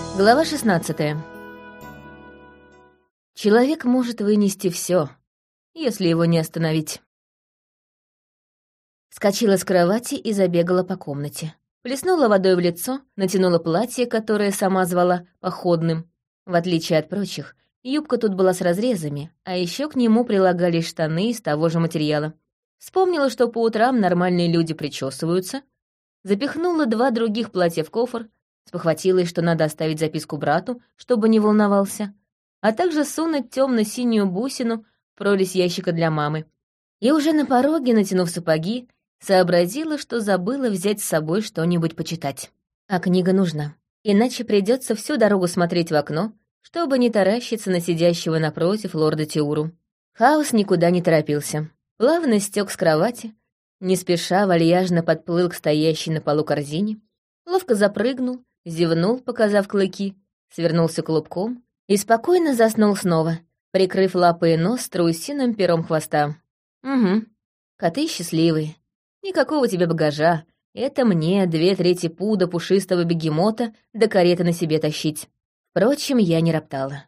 Глава 16 Человек может вынести все, если его не остановить. Скочила с кровати и забегала по комнате. Плеснула водой в лицо, натянула платье, которое сама звала походным. В отличие от прочих, юбка тут была с разрезами, а еще к нему прилагались штаны из того же материала. Вспомнила, что по утрам нормальные люди причесываются, запихнула два других платья в кофр, спохватилась, что надо оставить записку брату, чтобы не волновался, а также сунуть темно-синюю бусину в прорезь ящика для мамы. И уже на пороге, натянув сапоги, сообразила, что забыла взять с собой что-нибудь почитать. А книга нужна. Иначе придется всю дорогу смотреть в окно, чтобы не таращиться на сидящего напротив лорда Тиуру. Хаос никуда не торопился. Плавно стек с кровати, не спеша вальяжно подплыл к стоящей на полу корзине, ловко запрыгнул, зевнул, показав клыки, свернулся клубком и спокойно заснул снова, прикрыв лапы и нос страусиным пером хвоста. Угу, коты счастливые. Никакого тебе багажа. Это мне две трети пуда пушистого бегемота до кареты на себе тащить. Впрочем, я не роптала.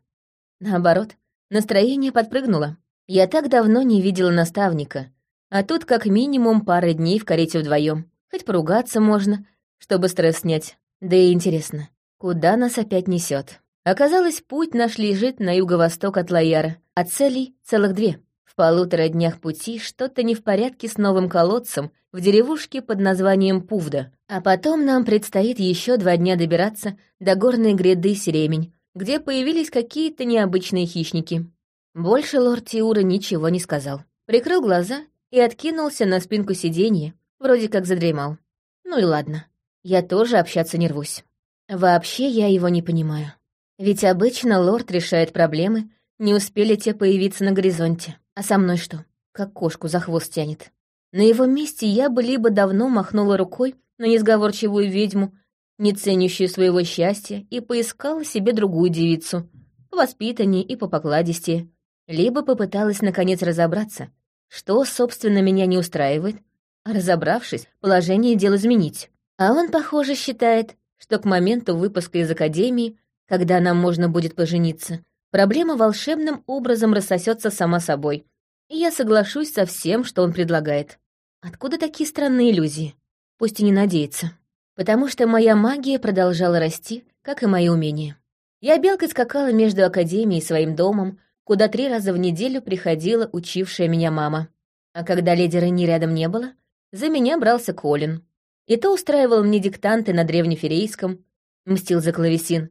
Наоборот, настроение подпрыгнуло. Я так давно не видела наставника, а тут как минимум пара дней в карете вдвоем. Хоть поругаться можно, чтобы стресс снять. Да и интересно, куда нас опять несет? Оказалось, путь наш лежит на юго-восток от Лояра, а целей целых две. В полутора днях пути что-то не в порядке с новым колодцем в деревушке под названием Пувда. А потом нам предстоит еще два дня добираться до горной гряды Серемень, где появились какие-то необычные хищники. Больше лорд Тиура ничего не сказал. Прикрыл глаза и откинулся на спинку сиденья, вроде как задремал. Ну и ладно. Я тоже общаться не рвусь. Вообще я его не понимаю. Ведь обычно лорд решает проблемы, не успели те появиться на горизонте. А со мной что? Как кошку за хвост тянет. На его месте я бы либо давно махнула рукой на несговорчивую ведьму, не ценящую своего счастья, и поискала себе другую девицу, по воспитаннее и по покладистее, либо попыталась наконец разобраться, что, собственно, меня не устраивает, а разобравшись, положение дел изменить. А он, похоже, считает, что к моменту выпуска из академии, когда нам можно будет пожениться, проблема волшебным образом рассосется сама собой, и я соглашусь со всем, что он предлагает. Откуда такие странные иллюзии? Пусть и не надеется. Потому что моя магия продолжала расти, как и мои умения. Я белкой скакала между академией и своим домом, куда три раза в неделю приходила учившая меня мама. А когда леди Рени рядом не было, за меня брался Колин. И то устраивал мне диктанты на древнеферейском, мстил за клавесин,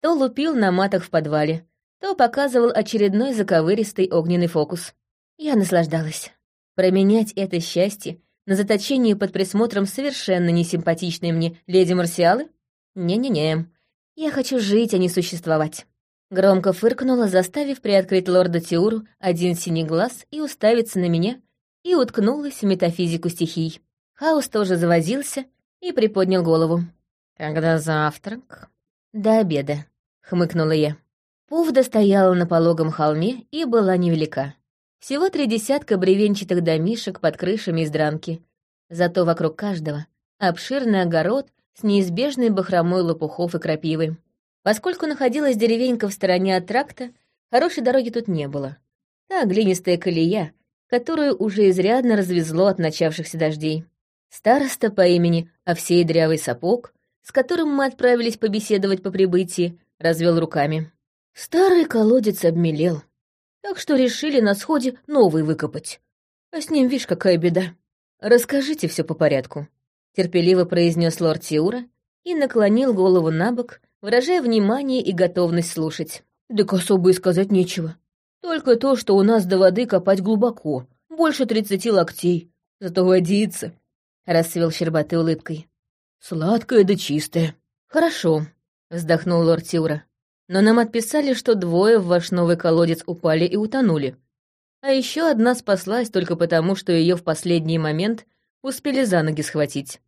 то лупил на матах в подвале, то показывал очередной заковыристый огненный фокус. Я наслаждалась. Променять это счастье на заточение под присмотром совершенно несимпатичной мне леди Марсиалы? Не-не-не. Я хочу жить, а не существовать. Громко фыркнула, заставив приоткрыть лорда Тиуру один синий глаз и уставиться на меня, и уткнулась в метафизику стихий. Хаус тоже завозился и приподнял голову. «Когда завтрак?» «До обеда», — хмыкнула я. Пувда стояла на пологом холме и была невелика. Всего три десятка бревенчатых домишек под крышами из дранки. Зато вокруг каждого обширный огород с неизбежной бахромой лопухов и крапивы. Поскольку находилась деревенька в стороне от тракта, хорошей дороги тут не было. Та глинистая колея, которую уже изрядно развезло от начавшихся дождей. Староста по имени Овсей Дрявый Сапог, с которым мы отправились побеседовать по прибытии, развел руками. Старый колодец обмелел, так что решили на сходе новый выкопать. А с ним, видишь, какая беда. Расскажите все по порядку, терпеливо произнес лорд Тиура и наклонил голову на бок, выражая внимание и готовность слушать. Так особо и сказать нечего. Только то, что у нас до воды копать глубоко, больше тридцати локтей. Зато водится, — расцвел щербатой улыбкой. «Сладкое да чистое». «Хорошо», — вздохнул лорд Тиура. «Но нам отписали, что двое в ваш новый колодец упали и утонули. А еще одна спаслась только потому, что ее в последний момент успели за ноги схватить.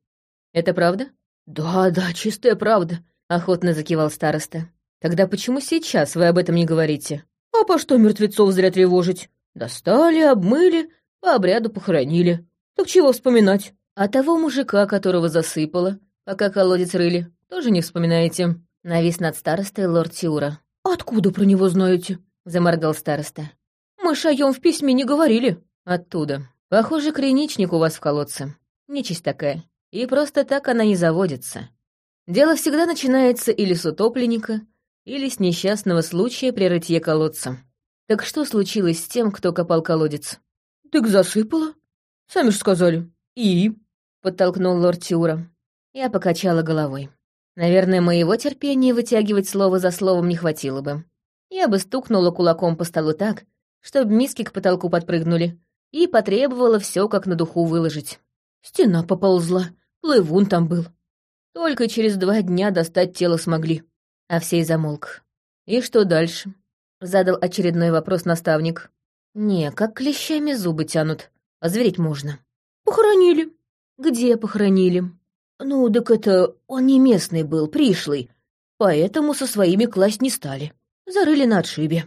Это правда?» «Да, да, чистая правда», — охотно закивал староста. «Тогда почему сейчас вы об этом не говорите?» «А по что мертвецов зря тревожить? Достали, обмыли, по обряду похоронили. Так чего вспоминать?» А того мужика, которого засыпало, пока колодец рыли, тоже не вспоминаете. Навис над старостой лорд Тиура. «Откуда про него знаете?» — заморгал староста. «Мы шаем в письме не говорили». «Оттуда. Похоже, криничник у вас в колодце. Нечисть такая. И просто так она не заводится. Дело всегда начинается или с утопленника, или с несчастного случая при рытье колодца. Так что случилось с тем, кто копал колодец? «Так засыпала. Сами же сказали. И?» — подтолкнул лорд Тиура. Я покачала головой. Наверное, моего терпения вытягивать слово за словом не хватило бы. Я бы стукнула кулаком по столу так, чтобы миски к потолку подпрыгнули, и потребовала все как на духу выложить. Стена поползла, плывун там был. Только через два дня достать тело смогли. А все замолк. «И что дальше?» — задал очередной вопрос наставник. «Не, как клещами зубы тянут. Озвереть можно». «Похоронили». «Где похоронили?» «Ну, так это он не местный был, пришлый, поэтому со своими класть не стали. Зарыли на отшибе».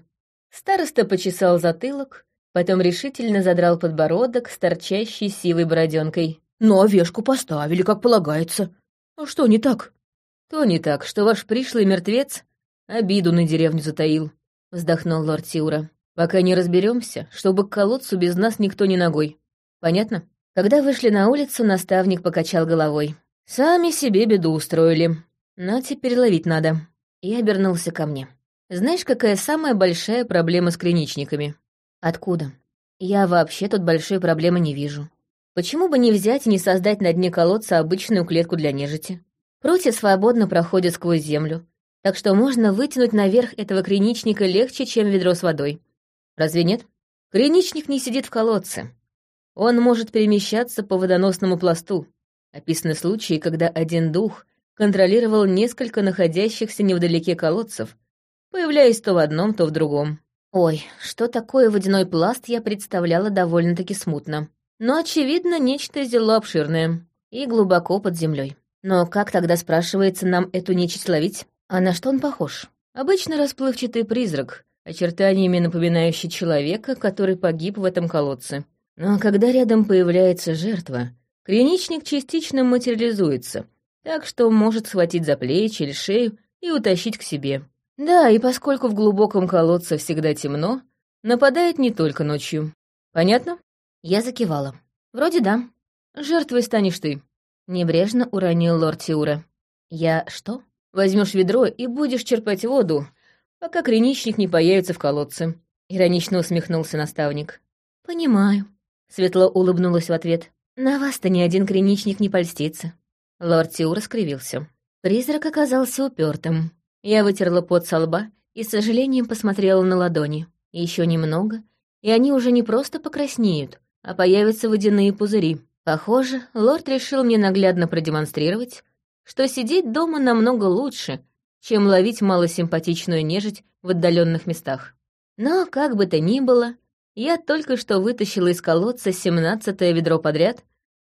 Староста почесал затылок, потом решительно задрал подбородок с торчащей сивой бороденкой. «Ну, а вешку поставили, как полагается. А что не так?» «То не так, что ваш пришлый мертвец обиду на деревню затаил», — вздохнул лорд Тиура. «Пока не разберемся, чтобы к колодцу без нас никто не ногой. Понятно?» Когда вышли на улицу, наставник покачал головой. «Сами себе беду устроили. Но теперь ловить надо». И обернулся ко мне. «Знаешь, какая самая большая проблема с клиничниками?» «Откуда?» «Я вообще тут большой проблемы не вижу. Почему бы не взять и не создать на дне колодца обычную клетку для нежити? Прутья свободно проходят сквозь землю, так что можно вытянуть наверх этого криничника легче, чем ведро с водой. Разве нет? Криничник не сидит в колодце. Он может перемещаться по водоносному пласту. Описаны случаи, когда один дух контролировал несколько находящихся невдалеке колодцев, появляясь то в одном, то в другом. Ой, что такое водяной пласт, я представляла довольно-таки смутно. Но, очевидно, нечто зело обширное и глубоко под землей. Но как тогда, спрашивается, нам эту нечисть ловить? А на что он похож? Обычно расплывчатый призрак, очертаниями напоминающий человека, который погиб в этом колодце. Но когда рядом появляется жертва, клиничник частично материализуется, так что может схватить за плечи или шею и утащить к себе. Да, и поскольку в глубоком колодце всегда темно, нападает не только ночью. Понятно? Я закивала. Вроде да. Жертвой станешь ты. Небрежно уронил лорд Тиура. «Я что? Возьмешь ведро и будешь черпать воду, пока криничник не появится в колодце», — иронично усмехнулся наставник. «Понимаю», — светло улыбнулась в ответ. «На вас-то ни один криничник не польстится». Лорд Тиура скривился. Призрак оказался упертым. Я вытерла пот со лба и с сожалением посмотрела на ладони. Еще немного, и они уже не просто покраснеют, а появятся водяные пузыри. Похоже, лорд решил мне наглядно продемонстрировать, что сидеть дома намного лучше, чем ловить малосимпатичную нежить в отдаленных местах. Но, как бы то ни было, я только что вытащила из колодца семнадцатое ведро подряд,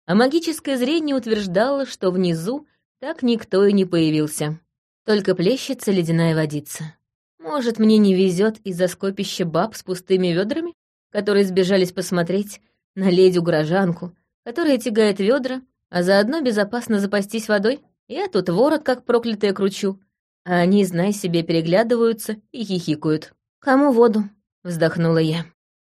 а магическое зрение утверждало, что внизу так никто и не появился. Только плещется ледяная водица. Может, мне не везет из-за скопища баб с пустыми ведрами, которые сбежались посмотреть на ледю-горожанку, которая тягает ведра, а заодно безопасно запастись водой. Я тут ворот как проклятая кручу, а они, знай себе, переглядываются и хихикают. «Кому воду?» — вздохнула я.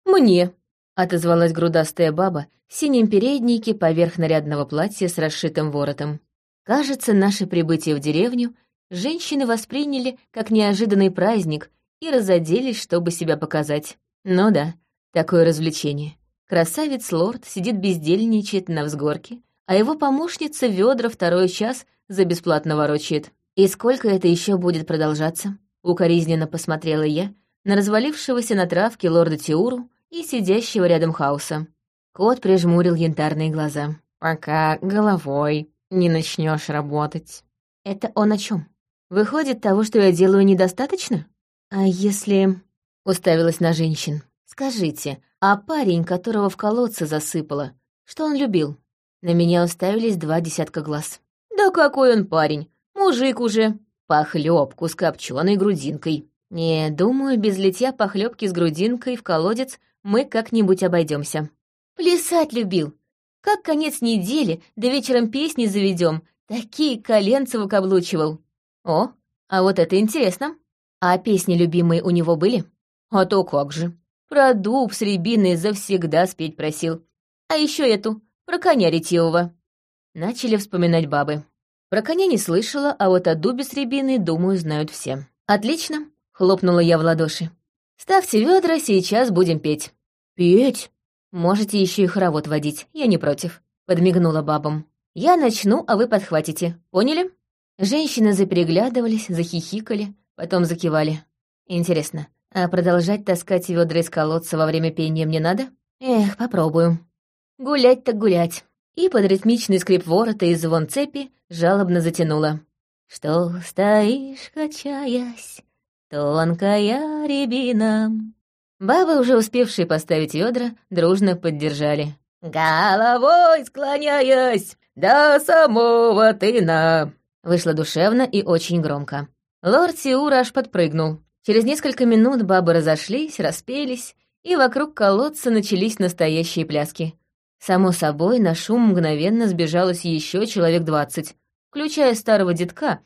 «Мне», — отозвалась грудастая баба в синем переднике поверх нарядного платья с расшитым воротом. Кажется, наше прибытие в деревню женщины восприняли как неожиданный праздник и разоделись, чтобы себя показать. Ну да, такое развлечение. Красавец-лорд сидит бездельничает на взгорке, а его помощница ведра второй час за бесплатно ворочает. «И сколько это еще будет продолжаться?» Укоризненно посмотрела я на развалившегося на травке лорда Тиуру и сидящего рядом хаоса. Кот прижмурил янтарные глаза. «Пока головой не начнешь работать». «Это он о чем? Выходит, того, что я делаю, недостаточно? А если...» Уставилась на женщин. «Скажите, а парень, которого в колодце засыпало, что он любил? На меня уставились два десятка глаз. Да какой он парень? Мужик уже. Похлебку с копченой грудинкой. Не, думаю, без литья похлебки с грудинкой в колодец мы как-нибудь обойдемся. Плясать любил. Как конец недели, да вечером песни заведем. Такие коленца выкаблучивал. О, А вот это интересно. А песни любимые у него были? А то как же. Про дуб с рябиной завсегда спеть просил. А еще эту, про коня ретивого. Начали вспоминать бабы. Про коня не слышала, а вот о дубе с рябиной, думаю, знают все. «Отлично!» — хлопнула я в ладоши. «Ставьте ведра, сейчас будем петь». «Петь?» «Можете еще и хоровод водить, я не против», — подмигнула бабам. «Я начну, а вы подхватите. Поняли?» Женщины запереглядывались, захихикали, потом закивали. «Интересно, а продолжать таскать ведра из колодца во время пения мне надо? Эх, попробую. Гулять так гулять». И под ритмичный скрип ворота и звон цепи жалобно затянула. «Что стоишь, качаясь, тонкая рябина?» Бабы, уже успевшие поставить ведра, дружно поддержали. «Головой склоняясь до самого тына!» Вышло душевно и очень громко. Лорд Сиур аж подпрыгнул. Через несколько минут бабы разошлись, распелись, и вокруг колодца начались настоящие пляски. Само собой, на шум мгновенно сбежалось еще человек двадцать, включая старого детка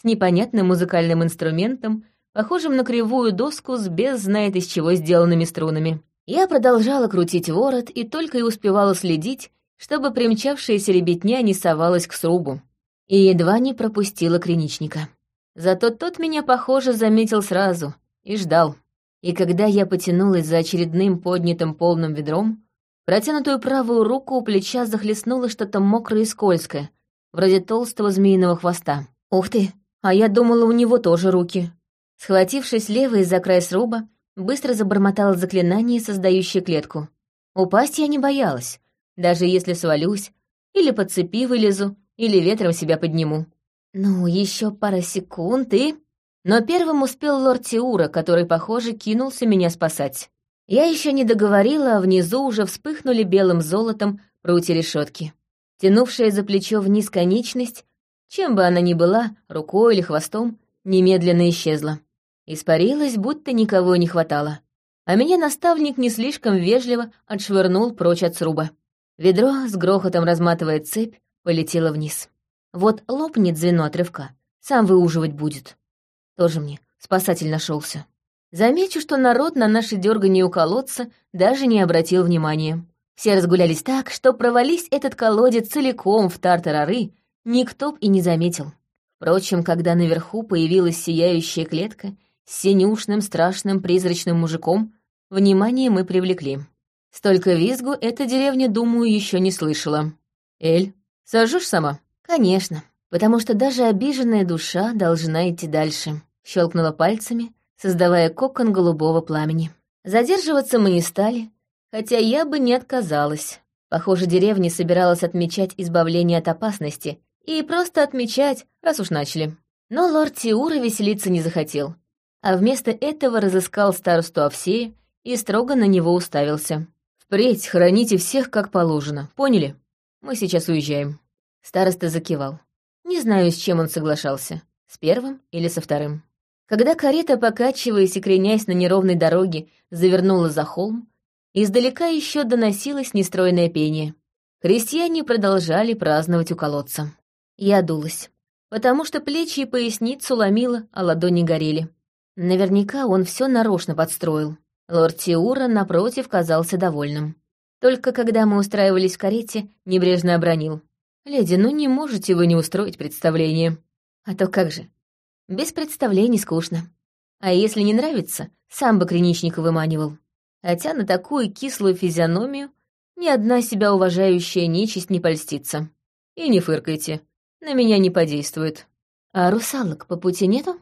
с непонятным музыкальным инструментом, похожим на кривую доску с без знает из чего сделанными струнами. Я продолжала крутить ворот и только и успевала следить, чтобы примчавшаяся ребятня не совалась к срубу. И едва не пропустила криничника. Зато тот меня, похоже, заметил сразу и ждал. И когда я потянулась за очередным поднятым полным ведром, протянутую правую руку у плеча захлестнуло что-то мокрое и скользкое, вроде толстого змеиного хвоста. Ух ты, а я думала, у него тоже руки. Схватившись левой за край сруба, быстро забормотала заклинание, создающее клетку. Упасть я не боялась, даже если свалюсь, или по цепи вылезу, или ветром себя подниму. Ну, еще пара секунд и... Но первым успел лорд Тиура, который, похоже, кинулся меня спасать. Я еще не договорила, а внизу уже вспыхнули белым золотом прутья решетки. Тянувшая за плечо вниз конечность, чем бы она ни была, рукой или хвостом, немедленно исчезла. Испарилась, будто никого не хватало. А меня наставник не слишком вежливо отшвырнул прочь от сруба. Ведро, с грохотом разматывая цепь, полетело вниз. Вот лопнет звено отрывка, сам выуживать будет. Тоже мне спасатель нашелся. Замечу, что народ на наше дергание у колодца даже не обратил внимания. Все разгулялись так, что провались этот колодец целиком в тартарары, никто б и не заметил. Впрочем, когда наверху появилась сияющая клетка с синюшным страшным призрачным мужиком, внимание мы привлекли. Столько визгу эта деревня, думаю, еще не слышала. «Эль, сожжешь сама?» «Конечно, потому что даже обиженная душа должна идти дальше», — щелкнула пальцами, создавая кокон голубого пламени. Задерживаться мы не стали, хотя я бы не отказалась. Похоже, деревня собиралась отмечать избавление от опасности и просто отмечать, раз уж начали. Но лорд Тиура веселиться не захотел, а вместо этого разыскал старосту Овсея и строго на него уставился. «Впредь храните всех как положено, поняли? Мы сейчас уезжаем». Староста закивал. Не знаю, с чем он соглашался, с первым или со вторым. Когда карета, покачиваясь и кренясь на неровной дороге, завернула за холм, издалека еще доносилось нестройное пение. Крестьяне продолжали праздновать у колодца. Я дулась, потому что плечи и поясницу ломила, а ладони горели. Наверняка он все нарочно подстроил. Лорд Тиура, напротив, казался довольным. Только когда мы устраивались в карете, небрежно обронил. «Леди, ну не можете вы не устроить представление?» «А то как же? Без представлений скучно. А если не нравится, сам бы криничника выманивал. Хотя на такую кислую физиономию ни одна себя уважающая нечисть не польстится. И не фыркайте, на меня не подействует. А русалок по пути нету?»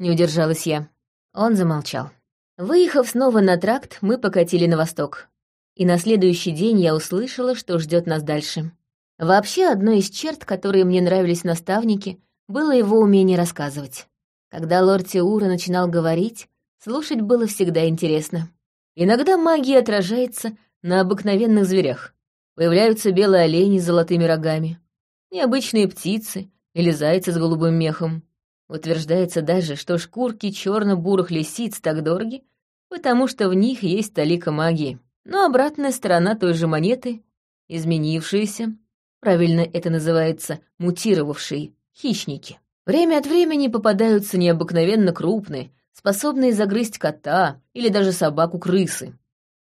Не удержалась я. Он замолчал. Выехав снова на тракт, мы покатили на восток. И на следующий день я услышала, что ждет нас дальше. Вообще, одной из черт, которые мне нравились наставники, было его умение рассказывать. Когда лорд Теура начинал говорить, слушать было всегда интересно. Иногда магия отражается на обыкновенных зверях. Появляются белые олени с золотыми рогами, необычные птицы или зайцы с голубым мехом. Утверждается даже, что шкурки черно-бурых лисиц так дороги, потому что в них есть талика магии. Но обратная сторона той же монеты, изменившиеся, правильно это называется, мутировавшие, хищники. Время от времени попадаются необыкновенно крупные, способные загрызть кота или даже собаку-крысы.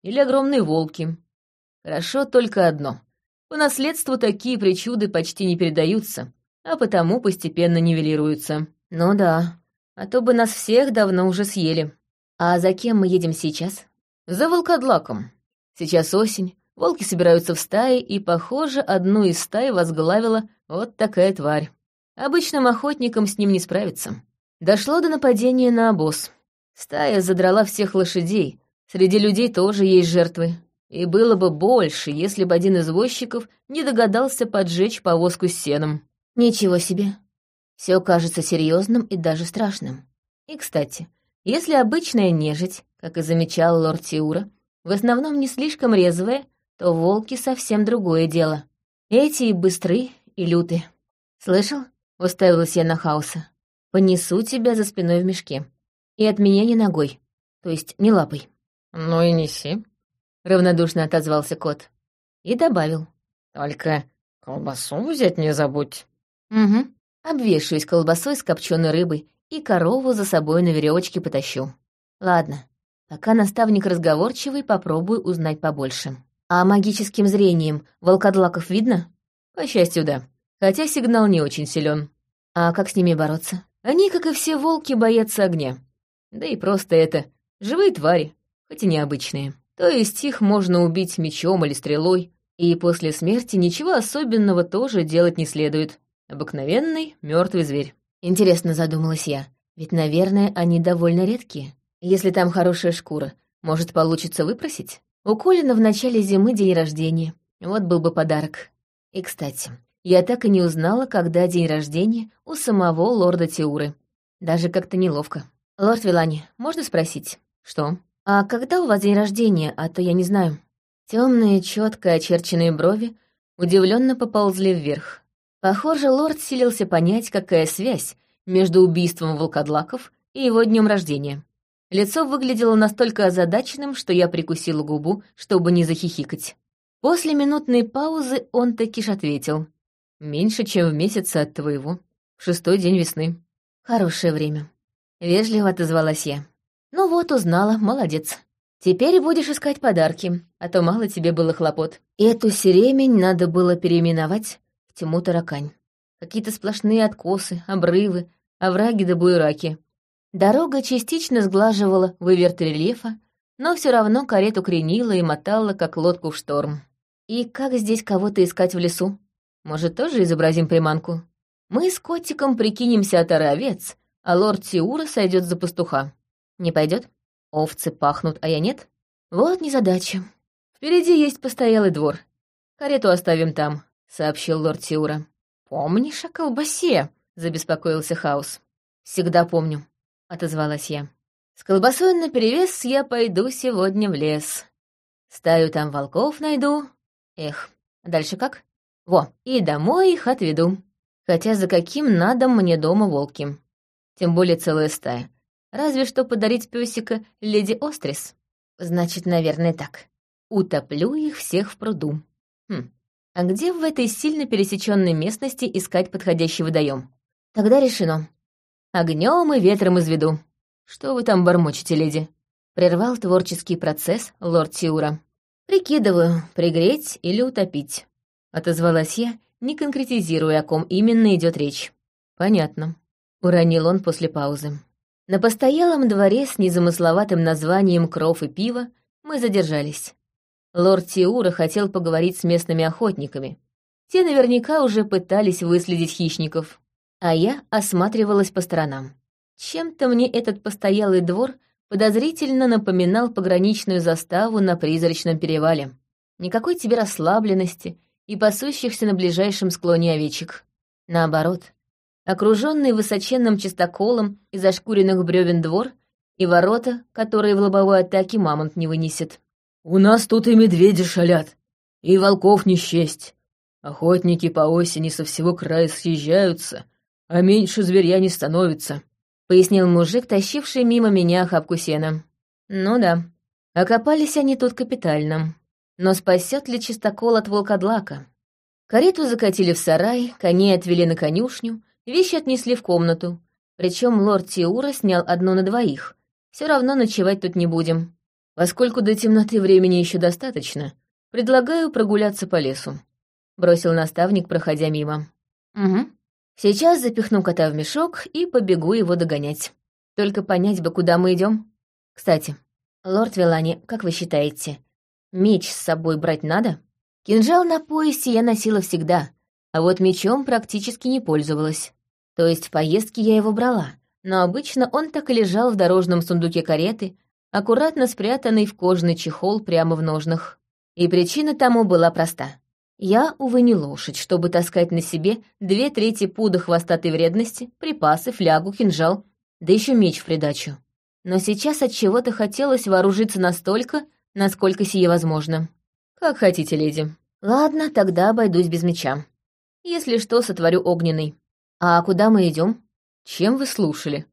Или огромные волки. Хорошо только одно. По наследству такие причуды почти не передаются, а потому постепенно нивелируются. Ну да, а то бы нас всех давно уже съели. А за кем мы едем сейчас? За волкодлаком. Сейчас осень, волки собираются в стаи, и, похоже, одну из стай возглавила вот такая тварь. Обычным охотникам с ним не справиться. Дошло до нападения на обоз. Стая задрала всех лошадей, среди людей тоже есть жертвы. И было бы больше, если бы один из возчиков не догадался поджечь повозку с сеном. Ничего себе. Все кажется серьезным и даже страшным. И, кстати, если обычная нежить, как и замечал лорд Тиура, в основном не слишком резвая, то волки совсем другое дело. Эти и быстры, и люты. «Слышал?» — уставилась я на хаоса. «Понесу тебя за спиной в мешке. И от меня не ногой, то есть не лапой». «Ну и неси», — равнодушно отозвался кот. И добавил. «Только колбасу взять не забудь». «Угу. Обвешаюсь колбасой с копченой рыбой и корову за собой на веревочке потащу. Ладно, пока наставник разговорчивый, попробую узнать побольше. А магическим зрением волкодлаков видно? По счастью, да. Хотя сигнал не очень силен. А как с ними бороться? Они, как и все волки, боятся огня. Да и просто это живые твари, хоть и необычные. То есть их можно убить мечом или стрелой, и после смерти ничего особенного тоже делать не следует. Обыкновенный мертвый зверь. Интересно задумалась я, ведь, наверное, они довольно редкие. Если там хорошая шкура, может, получится выпросить? У Колина в начале зимы день рождения. Вот был бы подарок. И, кстати, я так и не узнала, когда день рождения у самого лорда Тиуры. Даже как-то неловко. «Лорд Вилани, можно спросить?» «Что?» «А когда у вас день рождения, а то я не знаю?» Темные, четко очерченные брови удивленно поползли вверх. Похоже, лорд силился понять, какая связь между убийством волкодлаков и его днем рождения. Лицо выглядело настолько озадаченным, что я прикусила губу, чтобы не захихикать. После минутной паузы он таки ж ответил. «Меньше, чем в месяц от твоего. Шестой день весны». «Хорошее время». Вежливо отозвалась я. «Ну вот, узнала, молодец. Теперь будешь искать подарки, а то мало тебе было хлопот. Эту сиремень надо было переименовать тьму таракань. Какие-то сплошные откосы, обрывы, овраги да буераки. Дорога частично сглаживала выверт рельефа, но все равно карету кренила и мотала, как лодку в шторм. И как здесь кого-то искать в лесу? Может, тоже изобразим приманку? Мы с котиком прикинемся от овец, а лорд Тиура сойдет за пастуха. Не пойдет? Овцы пахнут, а я нет? Вот незадача. Впереди есть постоялый двор. Карету оставим там, сообщил лорд Тиура. Помнишь о колбасе? забеспокоился Хаус. Всегда помню, отозвалась я. С колбасой наперевес я пойду сегодня в лес. Стаю там волков найду. Эх, дальше как? Во, и домой их отведу. Хотя за каким надо мне дома волки? Тем более целая стая. Разве что подарить пёсика леди Острис. Значит, наверное, так. Утоплю их всех в пруду. Хм, а где в этой сильно пересеченной местности искать подходящий водоем? Тогда решено. Огнем и ветром изведу. Что вы там бормочете, леди? Прервал творческий процесс лорд Тиура. Прикидываю, пригреть или утопить. Отозвалась я, не конкретизируя, о ком именно идет речь. Понятно. Уронил он после паузы. На постоялом дворе с незамысловатым названием «Кров и пиво» мы задержались. Лорд Тиура хотел поговорить с местными охотниками. Те наверняка уже пытались выследить хищников. А я осматривалась по сторонам. Чем-то мне этот постоялый двор подозрительно напоминал пограничную заставу на призрачном перевале. Никакой тебе расслабленности и пасущихся на ближайшем склоне овечек. Наоборот, окруженный высоченным чистоколом из ошкуренных бревен двор и ворота, которые в лобовой атаке мамонт не вынесет. «У нас тут и медведи шалят, и волков не счесть. Охотники по осени со всего края съезжаются, а меньше зверя не становится», — пояснил мужик, тащивший мимо меня охапку сена. «Ну да, окопались они тут капитально. Но спасет ли чистокол от волкодлака?» Карету закатили в сарай, коней отвели на конюшню, вещи отнесли в комнату. Причем лорд Тиура снял одну на двоих. Все равно ночевать тут не будем. Поскольку до темноты времени еще достаточно, предлагаю прогуляться по лесу. Бросил наставник, проходя мимо. Угу. Сейчас запихну кота в мешок и побегу его догонять. Только понять бы, куда мы идем. Кстати, лорд Вилани, как вы считаете, меч с собой брать надо? Кинжал на поясе я носила всегда, а вот мечом практически не пользовалась. То есть в поездке я его брала, но обычно он так и лежал в дорожном сундуке кареты, аккуратно спрятанный в кожаный чехол прямо в ножнах. И причина тому была проста. Я, увы, не лошадь, чтобы таскать на себе две трети пуда хвостатой вредности, припасы, флягу, кинжал, да еще меч в придачу. Но сейчас от чего-то хотелось вооружиться настолько, насколько сие возможно. Как хотите, леди. Ладно, тогда обойдусь без меча. Если что, сотворю огненный. А куда мы идем? Чем вы слушали?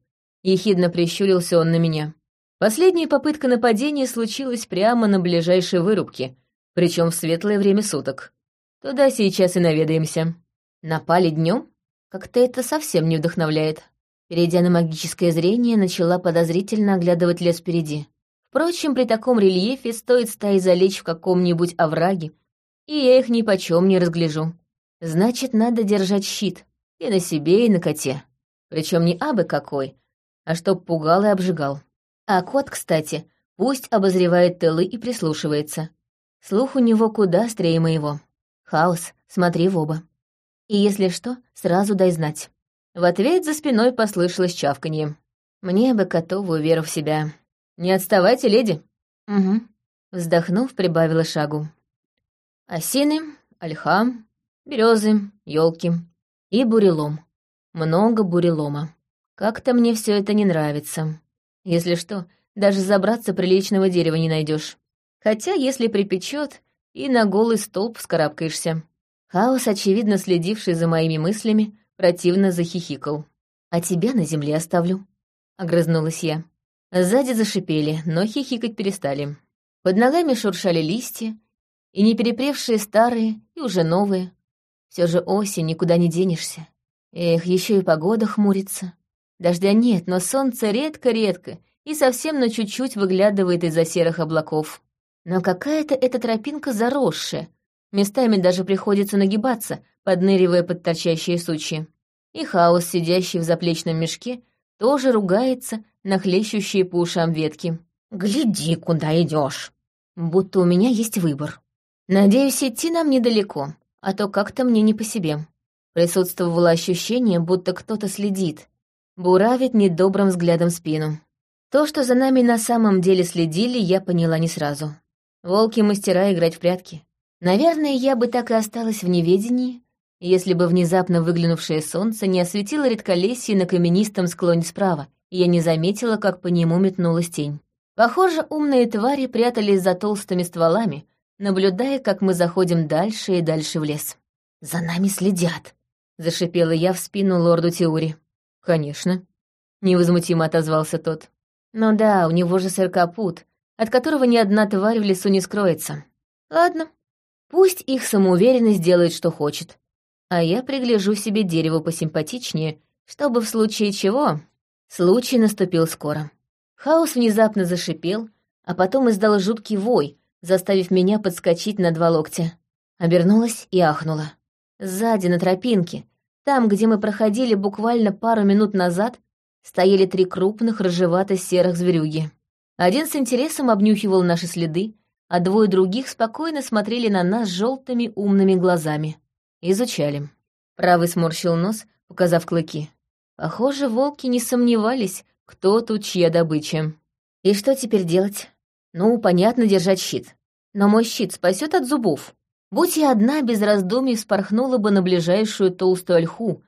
Ехидно прищурился он на меня. Последняя попытка нападения случилась прямо на ближайшей вырубке, причем в светлое время суток. Туда сейчас и наведаемся. Напали днем? Как-то это совсем не вдохновляет. Перейдя на магическое зрение, начала подозрительно оглядывать лес впереди. Впрочем, при таком рельефе стоит стаи залечь в каком-нибудь овраге, и я их ни почем не разгляжу. Значит, надо держать щит. И на себе, и на коте. Причем не абы какой, а чтоб пугал и обжигал. А кот, кстати, пусть обозревает тылы и прислушивается. Слух у него куда острее моего. Хаос, смотри в оба. И если что, сразу дай знать. В ответ за спиной послышалось чавканье. Мне бы котовую веру в себя. «Не отставайте, леди!» «Угу». Вздохнув, прибавила шагу. Осины, ольха, березы, елки и бурелом. Много бурелома. Как-то мне все это не нравится. Если что, даже забраться приличного дерева не найдешь. Хотя, если припечет, и на голый столб вскарабкаешься. Хаос, очевидно следивший за моими мыслями, противно захихикал. «А тебя на земле оставлю», — огрызнулась я. Сзади зашипели, но хихикать перестали. Под ногами шуршали листья, и не перепревшие старые, и уже новые. Все же осень, никуда не денешься. Эх, еще и погода хмурится. Дождя нет, но солнце редко-редко и совсем на чуть-чуть выглядывает из-за серых облаков. Но какая-то эта тропинка заросшая. Местами даже приходится нагибаться, подныривая под торчащие сучья. И хаос, сидящий в заплечном мешке, тоже ругается на хлещущие по ушам ветки. «Гляди, куда идешь!» Будто у меня есть выбор. Надеюсь, идти нам недалеко, а то как-то мне не по себе. Присутствовало ощущение, будто кто-то следит, буравит недобрым взглядом спину. То, что за нами на самом деле следили, я поняла не сразу. Волки-мастера играть в прятки. Наверное, я бы так и осталась в неведении, если бы внезапно выглянувшее солнце не осветило редколесье на каменистом склоне справа, и я не заметила, как по нему метнулась тень. Похоже, умные твари прятались за толстыми стволами, наблюдая, как мы заходим дальше и дальше в лес. «За нами следят», — зашипела я в спину лорду Теури. «Конечно», — невозмутимо отозвался тот. «Ну да, у него же сыркопут, от которого ни одна тварь в лесу не скроется. Ладно, пусть их самоуверенность делает, что хочет. А я пригляжу себе дерево посимпатичнее, чтобы в случае чего... Случай наступил скоро. Хаос внезапно зашипел, а потом издал жуткий вой, заставив меня подскочить на два локтя. Обернулась и ахнула. Сзади, на тропинке, там, где мы проходили буквально пару минут назад, стояли три крупных рыжевато-серых зверюги. Один с интересом обнюхивал наши следы, а двое других спокойно смотрели на нас желтыми умными глазами. Изучали. Правый сморщил нос, показав клыки. Похоже, волки не сомневались, кто тут чья добыча. И что теперь делать? Ну, понятно, держать щит. Но мой щит спасет от зубов. Будь я одна, без раздумий вспорхнула бы на ближайшую толстую ольху.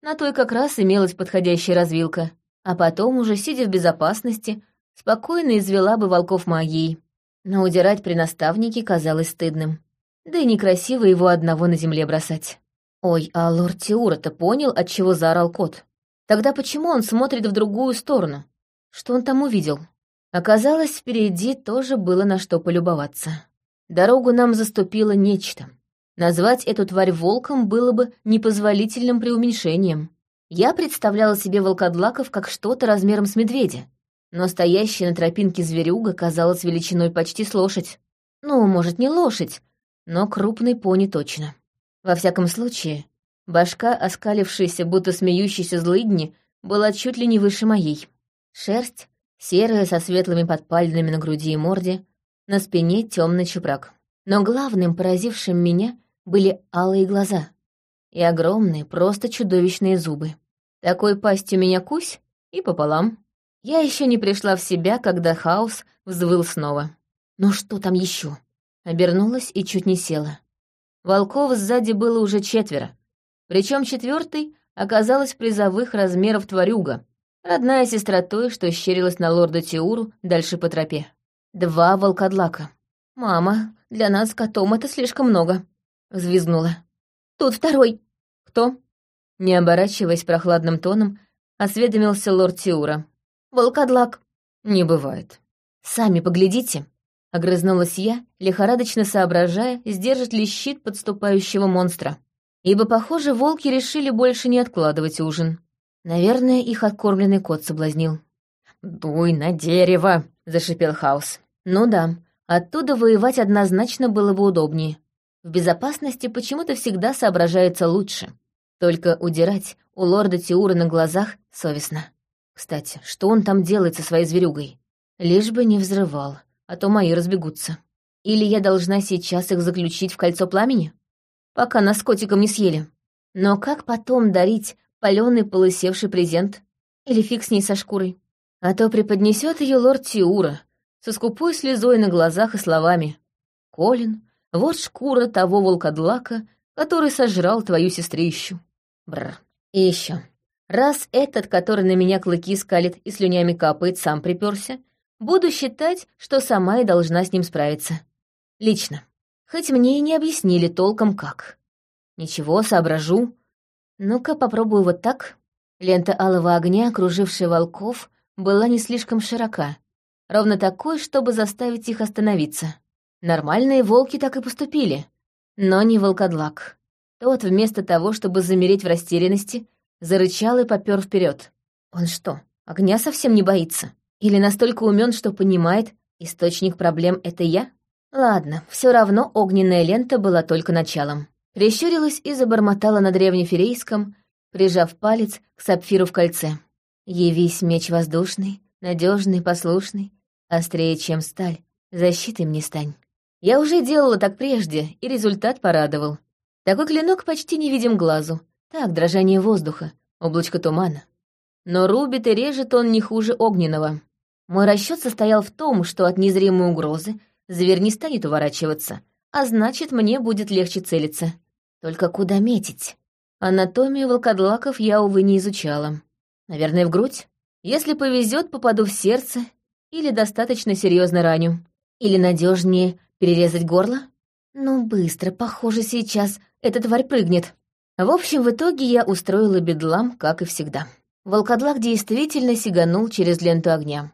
На той как раз имелась подходящая развилка. А потом, уже сидя в безопасности, спокойно извела бы волков магией. Но удирать при наставнике казалось стыдным. Да и некрасиво его одного на земле бросать. Ой, а лорд Тиура-то понял, от чего заорал кот. Тогда почему он смотрит в другую сторону? Что он там увидел? Оказалось, впереди тоже было на что полюбоваться. Дорогу нам заступило нечто. Назвать эту тварь волком было бы непозволительным преуменьшением. Я представляла себе волкодлаков как что-то размером с медведя, но стоящая на тропинке зверюга казалась величиной почти с лошадь. Ну, может, не лошадь, но крупный пони точно. Во всяком случае, башка, оскалившаяся, будто смеющейся злыдни, была чуть ли не выше моей. Шерсть, серая, со светлыми подпальными на груди и морде, на спине темный чупрак. Но главным, поразившим меня, были алые глаза и огромные, просто чудовищные зубы. Такой пастью меня кусь и пополам. Я еще не пришла в себя, когда хаос взвыл снова. Ну что там еще? Обернулась и чуть не села. Волков сзади было уже четверо. Причем четвертый оказалась призовых размеров тварюга, родная сестра той, что щерилась на лорда Тиуру дальше по тропе. Два волкодлака. «Мама, для нас котом это слишком много», — взвизгнула. «Тут второй». «Кто?» Не оборачиваясь прохладным тоном, осведомился лорд Тиура. «Волкодлак». «Не бывает». «Сами поглядите», — огрызнулась я, лихорадочно соображая, сдержит ли щит подступающего монстра. Ибо, похоже, волки решили больше не откладывать ужин. Наверное, их откормленный кот соблазнил. «Дуй на дерево!» — зашипел Хаус. «Ну да, оттуда воевать однозначно было бы удобнее. В безопасности почему-то всегда соображается лучше. Только удирать у лорда Тиура на глазах совестно. Кстати, что он там делает со своей зверюгой? Лишь бы не взрывал, а то мои разбегутся. Или я должна сейчас их заключить в кольцо пламени? Пока нас котиком не съели. Но как потом дарить паленый полысевший презент? Или фиг с ней со шкурой? А то преподнесет ее лорд Тиура, со скупой слезой на глазах и словами. «Колин, вот шкура того волкодлака, который сожрал твою сестрищу». Бррр. И еще. Раз этот, который на меня клыки скалит и слюнями капает, сам приперся, буду считать, что сама и должна с ним справиться. Лично. Хоть мне и не объяснили толком как. Ничего, соображу. Ну-ка, попробую вот так. Лента алого огня, окружившая волков, была не слишком широка, ровно такой, чтобы заставить их остановиться. Нормальные волки так и поступили, но не волкодлак. Тот, вместо того, чтобы замереть в растерянности, зарычал и попер вперед. Он что, огня совсем не боится? Или настолько умен, что понимает, источник проблем — это я? Ладно, все равно огненная лента была только началом. Прищурилась и забормотала на древнеферейском, прижав палец к сапфиру в кольце. Явись меч воздушный, надежный, послушный, острее, чем сталь, защитой мне стань. Я уже делала так прежде, и результат порадовал. Такой клинок почти не видим глазу. Так, дрожание воздуха, облачко тумана. Но рубит и режет он не хуже огненного. Мой расчет состоял в том, что от незримой угрозы зверь не станет уворачиваться, а значит, мне будет легче целиться. Только куда метить? Анатомию волкодлаков я, увы, не изучала. Наверное, в грудь. Если повезет, попаду в сердце или достаточно серьезно раню. Или надежнее перерезать горло. Ну, быстро, похоже, сейчас эта тварь прыгнет. В общем, в итоге я устроила бедлам, как и всегда. Волкодлак действительно сиганул через ленту огня.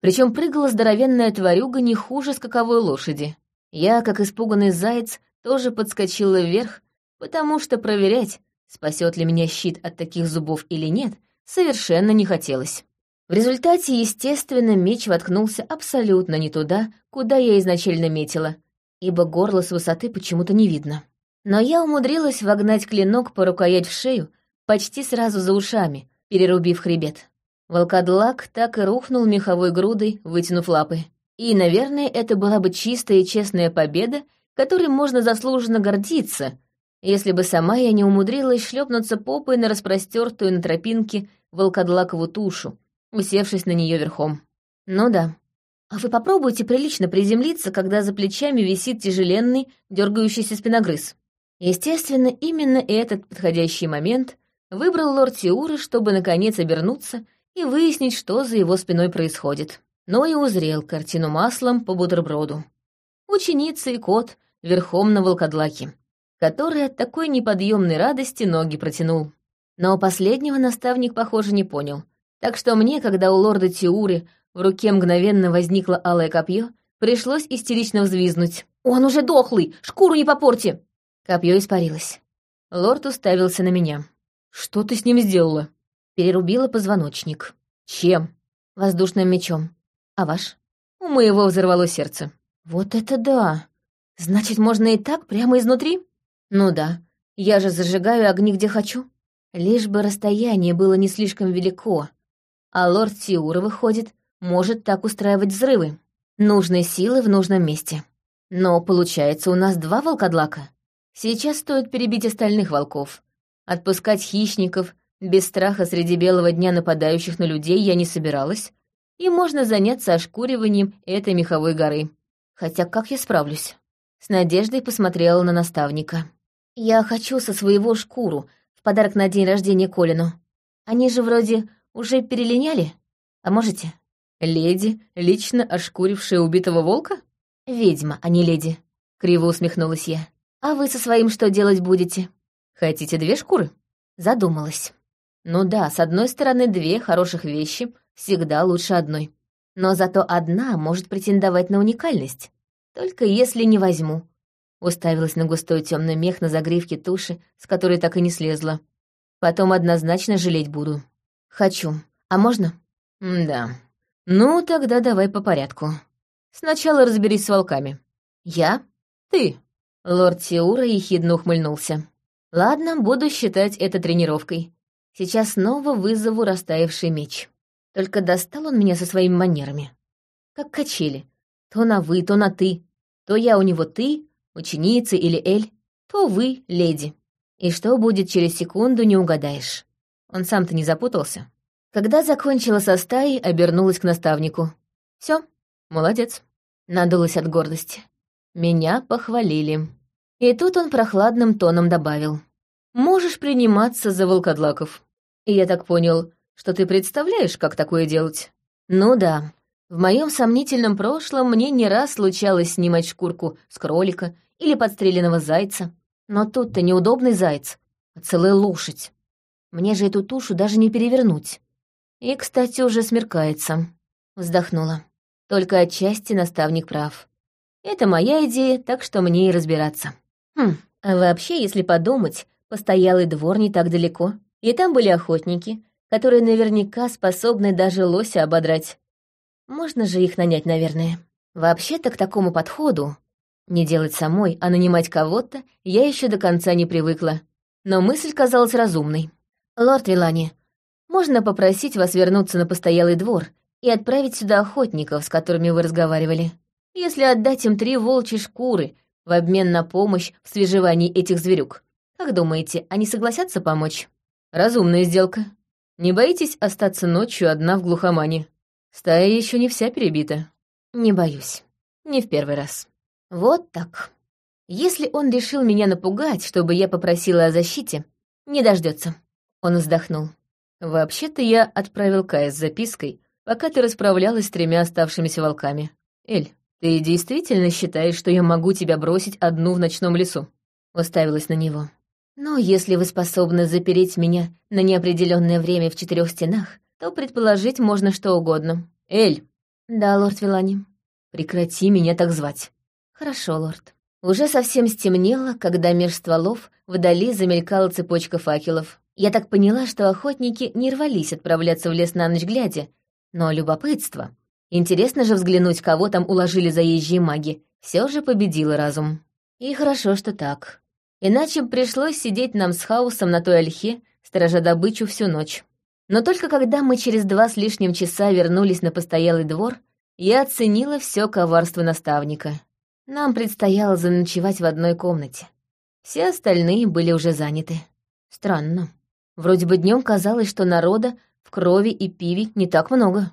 Причем прыгала здоровенная тварюга не хуже скаковой лошади. Я, как испуганный заяц, тоже подскочила вверх, потому что проверять, спасет ли меня щит от таких зубов или нет, совершенно не хотелось. В результате, естественно, меч воткнулся абсолютно не туда, куда я изначально метила, ибо горло с высоты почему-то не видно. Но я умудрилась вогнать клинок по рукоять в шею почти сразу за ушами, перерубив хребет. Волкодлак так и рухнул меховой грудой, вытянув лапы. И, наверное, это была бы чистая и честная победа, которой можно заслуженно гордиться, если бы сама я не умудрилась шлепнуться попой на распростертую на тропинке волкодлакову тушу, усевшись на нее верхом. Ну да. А вы попробуйте прилично приземлиться, когда за плечами висит тяжеленный, дергающийся спиногрыз. Естественно, именно этот подходящий момент выбрал лорд Тиура, чтобы наконец обернуться и выяснить, что за его спиной происходит. Но и узрел картину маслом по бутерброду. Ученица и кот верхом на волкодлаке, который от такой неподъемной радости ноги протянул. Но последнего наставник, похоже, не понял. Так что мне, когда у лорда Тиуры в руке мгновенно возникло алое копье, пришлось истерично взвизнуть. «Он уже дохлый! Шкуру не попорти!» Копье испарилось. Лорд уставился на меня. «Что ты с ним сделала?» Перерубила позвоночник. Чем? Воздушным мечом. А ваш? У моего взорвало сердце. Вот это да! Значит, можно и так, прямо изнутри? Ну да, я же зажигаю огни где хочу. Лишь бы расстояние было не слишком велико. А лорд Тиура, выходит, может так устраивать взрывы. Нужной силы в нужном месте. Но получается, у нас два волкодлака. Сейчас стоит перебить остальных волков. Отпускать хищников без страха среди белого дня нападающих на людей я не собиралась, и можно заняться ошкуриванием этой меховой горы. Хотя как я справлюсь? С надеждой посмотрела на наставника. «Я хочу со своего шкуру подарок на день рождения Колину. Они же вроде уже перелиняли. А можете?» «Леди, лично ошкурившая убитого волка?» «Ведьма, а не леди», — криво усмехнулась я. «А вы со своим что делать будете?» «Хотите две шкуры?» Задумалась. «Ну да, с одной стороны, две хороших вещи всегда лучше одной. Но зато одна может претендовать на уникальность. Только если не возьму. Уставилась на густой темный мех на загривке туши, с которой так и не слезла. Потом однозначно жалеть буду. Хочу. А можно? М да. Ну, тогда давай по порядку. Сначала разберись с волками. Я? Ты. Лорд Тиура ехидно ухмыльнулся. Ладно, буду считать это тренировкой. Сейчас снова вызову растаявший меч. Только достал он меня со своими манерами. Как качели. То на «вы», то на «ты». То я у него «ты», ученица или «эль», то «вы», леди. И что будет через секунду, не угадаешь. Он сам-то не запутался. Когда закончила со стаей, обернулась к наставнику. Все, молодец. Надулась от гордости. Меня похвалили. И тут он прохладным тоном добавил. «Можешь приниматься за волкодлаков. И я так понял, что ты представляешь, как такое делать?» «Ну да, в моем сомнительном прошлом мне не раз случалось снимать шкурку с кролика или подстреленного зайца. Но тут-то неудобный заяц, а целая лошадь. Мне же эту тушу даже не перевернуть. И, кстати, уже смеркается. Вздохнула. Только отчасти наставник прав. Это моя идея, так что мне и разбираться. Хм, а вообще, если подумать, постоялый двор не так далеко. И там были охотники, которые наверняка способны даже лося ободрать. Можно же их нанять, наверное. Вообще-то к такому подходу, не делать самой, а нанимать кого-то, я еще до конца не привыкла. Но мысль казалась разумной. «Лорд Вилани, можно попросить вас вернуться на постоялый двор и отправить сюда охотников, с которыми вы разговаривали. Если отдать им три волчьи шкуры в обмен на помощь в свежевании этих зверюк, как думаете, они согласятся помочь?» «Разумная сделка. Не боитесь остаться ночью одна в глухомане?» Стая еще не вся перебита. Не боюсь. Не в первый раз. Вот так. Если он решил меня напугать, чтобы я попросила о защите, не дождется. Он вздохнул. Вообще-то я отправил Кая с запиской, пока ты расправлялась с тремя оставшимися волками. Эль, ты действительно считаешь, что я могу тебя бросить одну в ночном лесу? Уставилась на него. Но если вы способны запереть меня на неопределенное время в четырех стенах, то предположить можно что угодно. Эль!» «Да, лорд Вилани». «Прекрати меня так звать». «Хорошо, лорд». Уже совсем стемнело, когда меж стволов вдали замелькала цепочка факелов. Я так поняла, что охотники не рвались отправляться в лес на ночь глядя, но любопытство. Интересно же взглянуть, кого там уложили заезжие маги. Все же победила разум. И хорошо, что так. Иначе пришлось сидеть нам с хаосом на той ольхе, сторожа добычу всю ночь. Но только когда мы через два с лишним часа вернулись на постоялый двор, я оценила все коварство наставника. Нам предстояло заночевать в одной комнате. Все остальные были уже заняты. Странно. Вроде бы днем казалось, что народа в крови и пиве не так много.